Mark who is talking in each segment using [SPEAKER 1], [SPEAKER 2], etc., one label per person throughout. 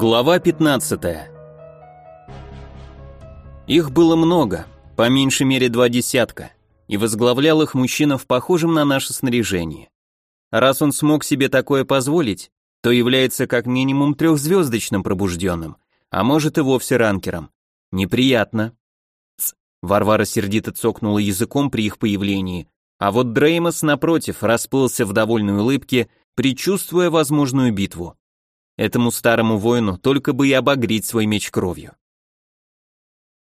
[SPEAKER 1] Глава 15 Их было много, по меньшей мере два десятка, и возглавлял их мужчина в похожем на наше снаряжение. Раз он смог себе такое позволить, то является как минимум трехзвездочным пробужденным, а может и вовсе ранкером. Неприятно. Ц. Варвара сердито цокнула языком при их появлении, а вот Дреймос, напротив, расплылся в довольной улыбке, предчувствуя возможную битву. Этому старому воину только бы и обогреть свой меч кровью.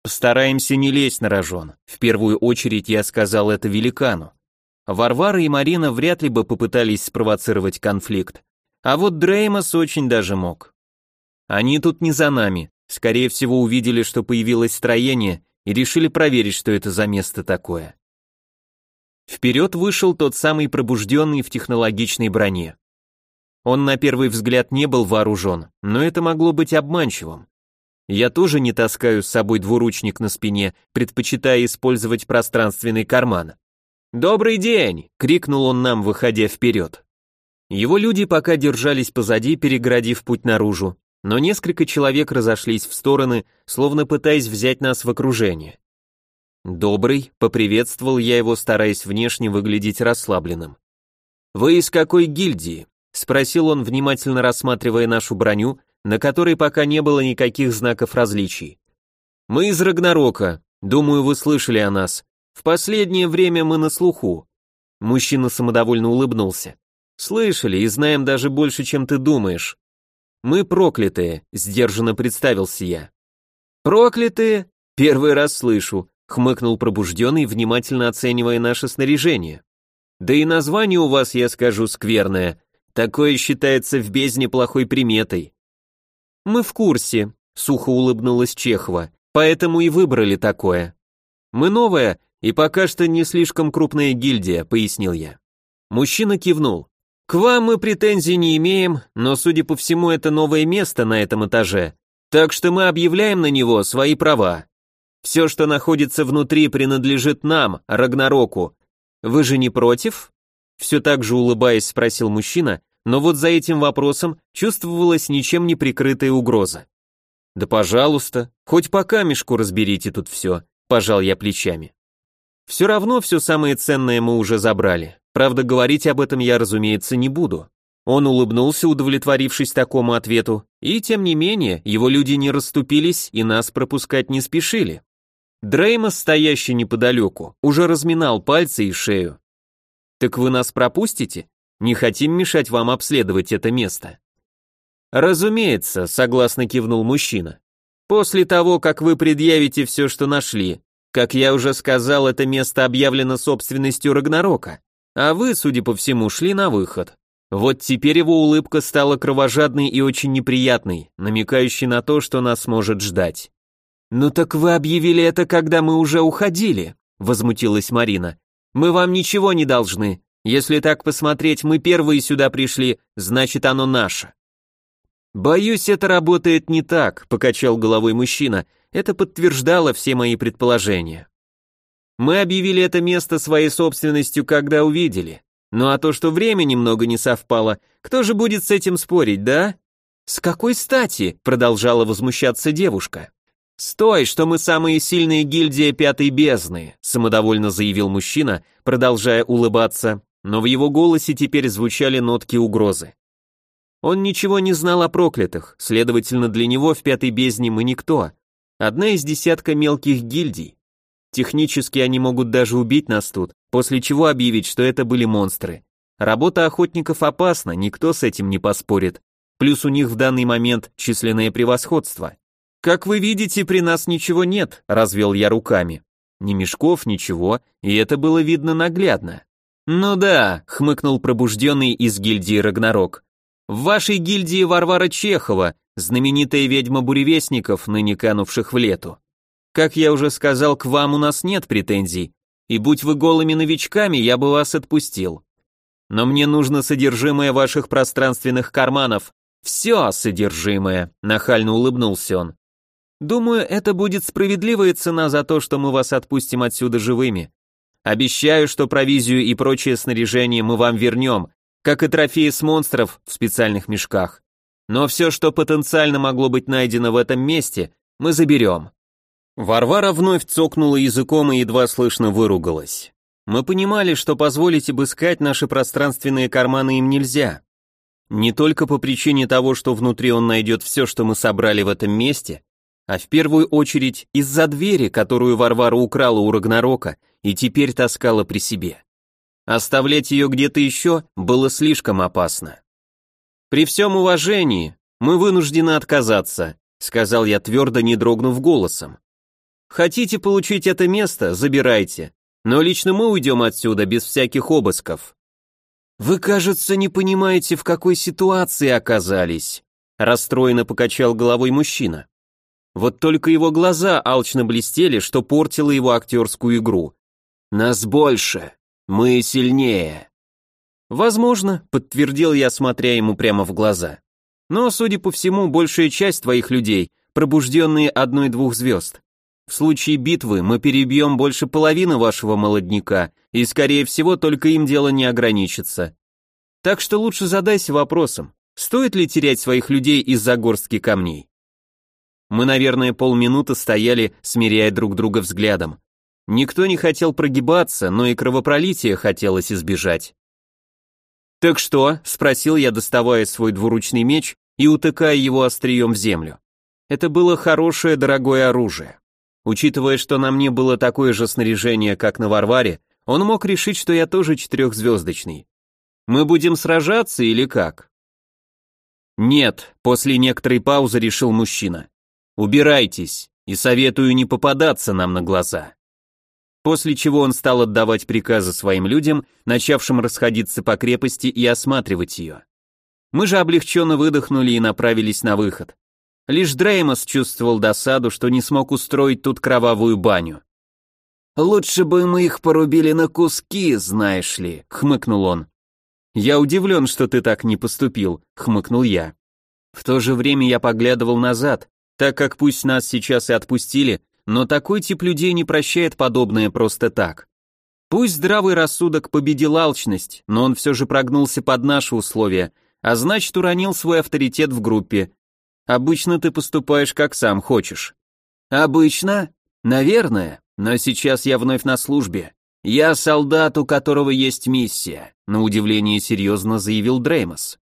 [SPEAKER 1] Постараемся не лезть на рожон. В первую очередь я сказал это великану. Варвара и Марина вряд ли бы попытались спровоцировать конфликт. А вот Дреймос очень даже мог. Они тут не за нами. Скорее всего, увидели, что появилось строение, и решили проверить, что это за место такое. Вперед вышел тот самый пробужденный в технологичной броне. Он на первый взгляд не был вооружен, но это могло быть обманчивым. Я тоже не таскаю с собой двуручник на спине, предпочитая использовать пространственный карман. «Добрый день!» — крикнул он нам, выходя вперед. Его люди пока держались позади, переградив путь наружу, но несколько человек разошлись в стороны, словно пытаясь взять нас в окружение. «Добрый», — поприветствовал я его, стараясь внешне выглядеть расслабленным. «Вы из какой гильдии?» Спросил он, внимательно рассматривая нашу броню, на которой пока не было никаких знаков различий. «Мы из Рагнарока. Думаю, вы слышали о нас. В последнее время мы на слуху». Мужчина самодовольно улыбнулся. «Слышали и знаем даже больше, чем ты думаешь. Мы проклятые», — сдержанно представился я. «Проклятые? Первый раз слышу», — хмыкнул пробужденный, внимательно оценивая наше снаряжение. «Да и название у вас, я скажу, скверное. Такое считается в бездне плохой приметой. Мы в курсе, сухо улыбнулась Чехова, поэтому и выбрали такое. Мы новая и пока что не слишком крупная гильдия, пояснил я. Мужчина кивнул. К вам мы претензий не имеем, но, судя по всему, это новое место на этом этаже, так что мы объявляем на него свои права. Все, что находится внутри, принадлежит нам, Рагнароку. Вы же не против? Все так же улыбаясь, спросил мужчина, но вот за этим вопросом чувствовалась ничем не прикрытая угроза. «Да пожалуйста, хоть по камешку разберите тут все», – пожал я плечами. «Все равно все самое ценное мы уже забрали. Правда, говорить об этом я, разумеется, не буду». Он улыбнулся, удовлетворившись такому ответу, и, тем не менее, его люди не расступились и нас пропускать не спешили. Дреймос, стоящий неподалеку, уже разминал пальцы и шею. «Так вы нас пропустите?» Не хотим мешать вам обследовать это место. Разумеется, согласно кивнул мужчина. После того, как вы предъявите все, что нашли, как я уже сказал, это место объявлено собственностью Рагнарока, а вы, судя по всему, шли на выход. Вот теперь его улыбка стала кровожадной и очень неприятной, намекающей на то, что нас может ждать. «Ну так вы объявили это, когда мы уже уходили», — возмутилась Марина. «Мы вам ничего не должны, если так посмотреть, мы первые сюда пришли, значит оно наше. Боюсь, это работает не так, покачал головой мужчина. Это подтверждало все мои предположения. Мы объявили это место своей собственностью, когда увидели. Ну а то, что время немного не совпало, кто же будет с этим спорить, да? С какой стати? продолжала возмущаться девушка. «Стой, что мы самые сильные гильдия пятой бездны», самодовольно заявил мужчина, продолжая улыбаться но в его голосе теперь звучали нотки угрозы. Он ничего не знал о проклятых, следовательно, для него в пятой бездне мы никто. Одна из десятка мелких гильдий. Технически они могут даже убить нас тут, после чего объявить, что это были монстры. Работа охотников опасна, никто с этим не поспорит. Плюс у них в данный момент численное превосходство. Как вы видите, при нас ничего нет, развел я руками. Ни мешков, ничего, и это было видно наглядно. «Ну да», — хмыкнул пробужденный из гильдии Рагнарок. «В вашей гильдии Варвара Чехова, знаменитая ведьма буревестников, ныне канувших в лету. Как я уже сказал, к вам у нас нет претензий, и будь вы голыми новичками, я бы вас отпустил. Но мне нужно содержимое ваших пространственных карманов. Все содержимое», — нахально улыбнулся он. «Думаю, это будет справедливая цена за то, что мы вас отпустим отсюда живыми. Обещаю, что провизию и прочее снаряжение мы вам вернем, как и трофеи с монстров в специальных мешках. Но все, что потенциально могло быть найдено в этом месте, мы заберем. Варвара вновь цокнула языком и едва слышно выругалась. Мы понимали, что позволить обыскать наши пространственные карманы им нельзя. Не только по причине того, что внутри он найдет все, что мы собрали в этом месте, а в первую очередь из-за двери, которую Варвара украла у Рагнарока и теперь таскала при себе. Оставлять ее где-то еще было слишком опасно. «При всем уважении, мы вынуждены отказаться», сказал я твердо, не дрогнув голосом. «Хотите получить это место, забирайте, но лично мы уйдем отсюда без всяких обысков». «Вы, кажется, не понимаете, в какой ситуации оказались», расстроенно покачал головой мужчина. Вот только его глаза алчно блестели, что портило его актерскую игру. «Нас больше, мы сильнее». «Возможно», — подтвердил я, смотря ему прямо в глаза. «Но, судя по всему, большая часть твоих людей — пробужденные одной-двух звезд. В случае битвы мы перебьем больше половины вашего молодняка, и, скорее всего, только им дело не ограничится. Так что лучше задайся вопросом, стоит ли терять своих людей из-за горстки камней?» Мы, наверное, полминуты стояли, смиряя друг друга взглядом. Никто не хотел прогибаться, но и кровопролития хотелось избежать. «Так что?» — спросил я, доставая свой двуручный меч и утыкая его острием в землю. Это было хорошее, дорогое оружие. Учитывая, что на мне было такое же снаряжение, как на Варваре, он мог решить, что я тоже четырехзвездочный. Мы будем сражаться или как? Нет, после некоторой паузы решил мужчина. Убирайтесь, и советую не попадаться нам на глаза после чего он стал отдавать приказы своим людям, начавшим расходиться по крепости и осматривать ее. Мы же облегченно выдохнули и направились на выход. Лишь Дреймос чувствовал досаду, что не смог устроить тут кровавую баню. «Лучше бы мы их порубили на куски, знаешь ли», — хмыкнул он. «Я удивлен, что ты так не поступил», — хмыкнул я. В то же время я поглядывал назад, так как пусть нас сейчас и отпустили, но такой тип людей не прощает подобное просто так. Пусть здравый рассудок победил алчность, но он все же прогнулся под наши условия, а значит уронил свой авторитет в группе. Обычно ты поступаешь как сам хочешь. Обычно? Наверное, но сейчас я вновь на службе. Я солдат, у которого есть миссия, на удивление серьезно заявил Дреймос.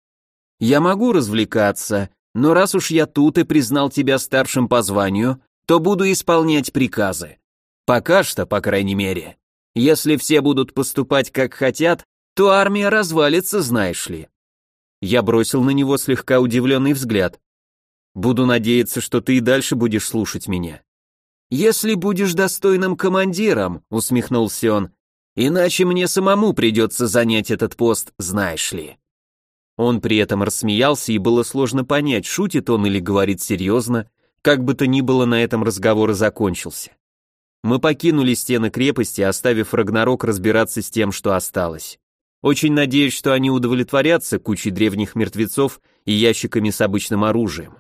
[SPEAKER 1] Я могу развлекаться, но раз уж я тут и признал тебя старшим по званию, то буду исполнять приказы. Пока что, по крайней мере. Если все будут поступать как хотят, то армия развалится, знаешь ли. Я бросил на него слегка удивленный взгляд. Буду надеяться, что ты и дальше будешь слушать меня. Если будешь достойным командиром, усмехнулся он, иначе мне самому придется занять этот пост, знаешь ли. Он при этом рассмеялся, и было сложно понять, шутит он или говорит серьезно, как бы то ни было, на этом разговор и закончился. Мы покинули стены крепости, оставив Рагнарок разбираться с тем, что осталось. Очень надеюсь, что они удовлетворятся кучей древних мертвецов и ящиками с обычным оружием.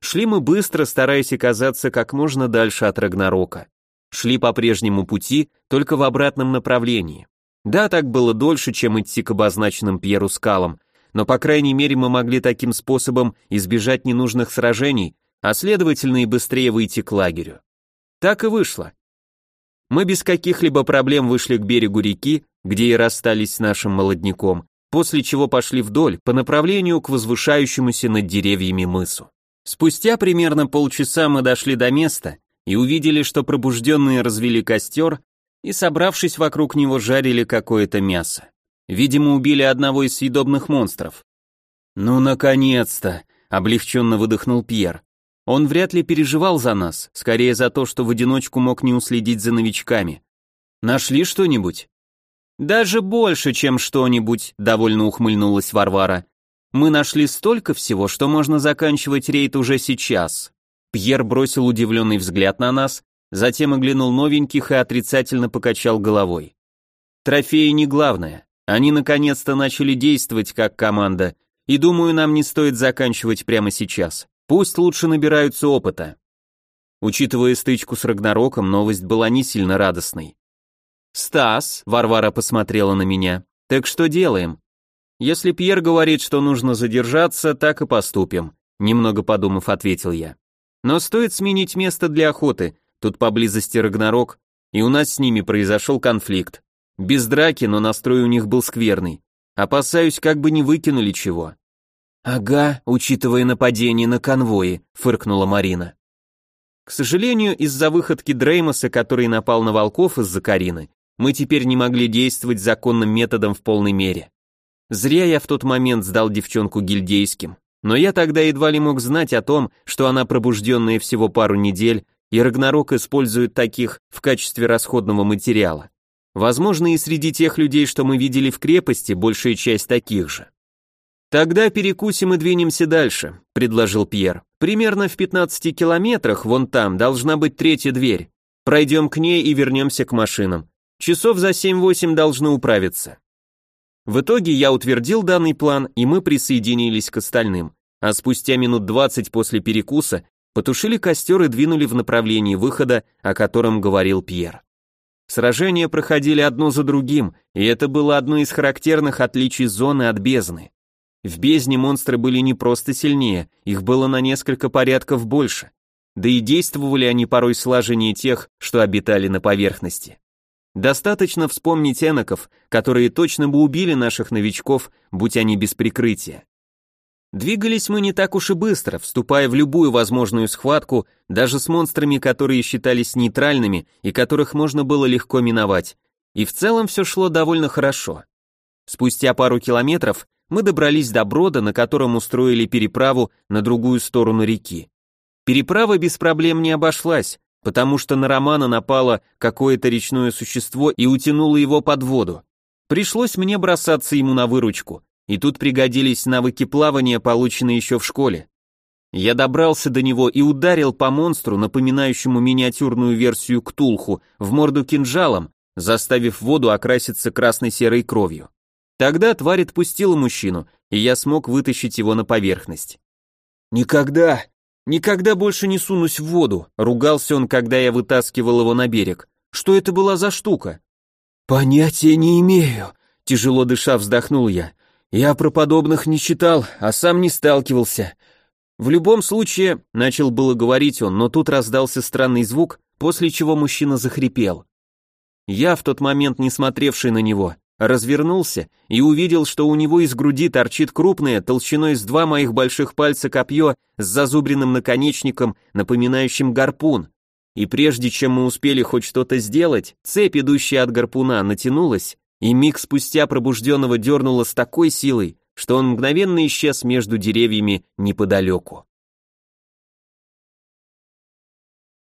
[SPEAKER 1] Шли мы быстро, стараясь оказаться как можно дальше от Рагнарока. Шли по прежнему пути, только в обратном направлении. Да, так было дольше, чем идти к обозначенным Пьеру скалам, но по крайней мере мы могли таким способом избежать ненужных сражений а следовательно и быстрее выйти к лагерю. Так и вышло. Мы без каких-либо проблем вышли к берегу реки, где и расстались с нашим молодняком, после чего пошли вдоль по направлению к возвышающемуся над деревьями мысу. Спустя примерно полчаса мы дошли до места и увидели, что пробужденные развели костер и, собравшись вокруг него, жарили какое-то мясо. Видимо, убили одного из съедобных монстров. «Ну, наконец-то!» — облегченно выдохнул Пьер. Он вряд ли переживал за нас, скорее за то, что в одиночку мог не уследить за новичками. Нашли что-нибудь? Даже больше, чем что-нибудь, довольно ухмыльнулась Варвара. Мы нашли столько всего, что можно заканчивать рейд уже сейчас. Пьер бросил удивленный взгляд на нас, затем оглянул новеньких и отрицательно покачал головой. Трофеи не главное. Они наконец-то начали действовать как команда, и думаю, нам не стоит заканчивать прямо сейчас. Пусть лучше набираются опыта. Учитывая стычку с Рагнароком, новость была не сильно радостной. «Стас», — Варвара посмотрела на меня, — «так что делаем?» Если Пьер говорит, что нужно задержаться, так и поступим, немного подумав, ответил я. Но стоит сменить место для охоты, тут поблизости Рагнарок, и у нас с ними произошел конфликт. Без драки, но настрой у них был скверный. Опасаюсь, как бы не выкинули чего. Ага, учитывая нападение на конвои, фыркнула Марина. К сожалению, из-за выходки Дреймоса, который напал на волков из-за Карины, мы теперь не могли действовать законным методом в полной мере. Зря я в тот момент сдал девчонку гильдейским, но я тогда едва ли мог знать о том, что она пробужденная всего пару недель, и Рагнарок использует таких в качестве расходного материала. Возможно, и среди тех людей, что мы видели в крепости, большая часть таких же. Тогда перекусим и двинемся дальше, предложил Пьер. Примерно в 15 километрах, вон там, должна быть третья дверь. Пройдем к ней и вернемся к машинам. Часов за 7-8 должны управиться. В итоге я утвердил данный план, и мы присоединились к остальным. А спустя минут 20 после перекуса потушили костер и двинули в направлении выхода, о котором говорил Пьер. Сражения проходили одно за другим, и это было одно из характерных отличий зоны от бездны. В бездне монстры были не просто сильнее, их было на несколько порядков больше. Да и действовали они порой слаженнее тех, что обитали на поверхности. Достаточно вспомнить эноков, которые точно бы убили наших новичков, будь они без прикрытия. Двигались мы не так уж и быстро, вступая в любую возможную схватку, даже с монстрами, которые считались нейтральными и которых можно было легко миновать. И в целом все шло довольно хорошо. Спустя пару километров мы добрались до брода, на котором устроили переправу на другую сторону реки. Переправа без проблем не обошлась, потому что на Романа напало какое-то речное существо и утянуло его под воду. Пришлось мне бросаться ему на выручку, и тут пригодились навыки плавания, полученные еще в школе. Я добрался до него и ударил по монстру, напоминающему миниатюрную версию Ктулху, в морду кинжалом, заставив воду окраситься красно-серой кровью. Тогда тварь отпустила мужчину, и я смог вытащить его на поверхность. «Никогда, никогда больше не сунусь в воду», — ругался он, когда я вытаскивал его на берег. «Что это была за штука?» «Понятия не имею», — тяжело дыша вздохнул я. Я про подобных не читал, а сам не сталкивался. В любом случае, начал было говорить он, но тут раздался странный звук, после чего мужчина захрипел. Я, в тот момент не смотревший на него, развернулся и увидел, что у него из груди торчит крупное, толщиной с два моих больших пальца копье с зазубренным наконечником, напоминающим гарпун. И прежде чем мы успели хоть что-то сделать, цепь, идущая от гарпуна, натянулась, и миг спустя пробужденного дернуло с такой силой, что он мгновенно исчез между деревьями неподалеку.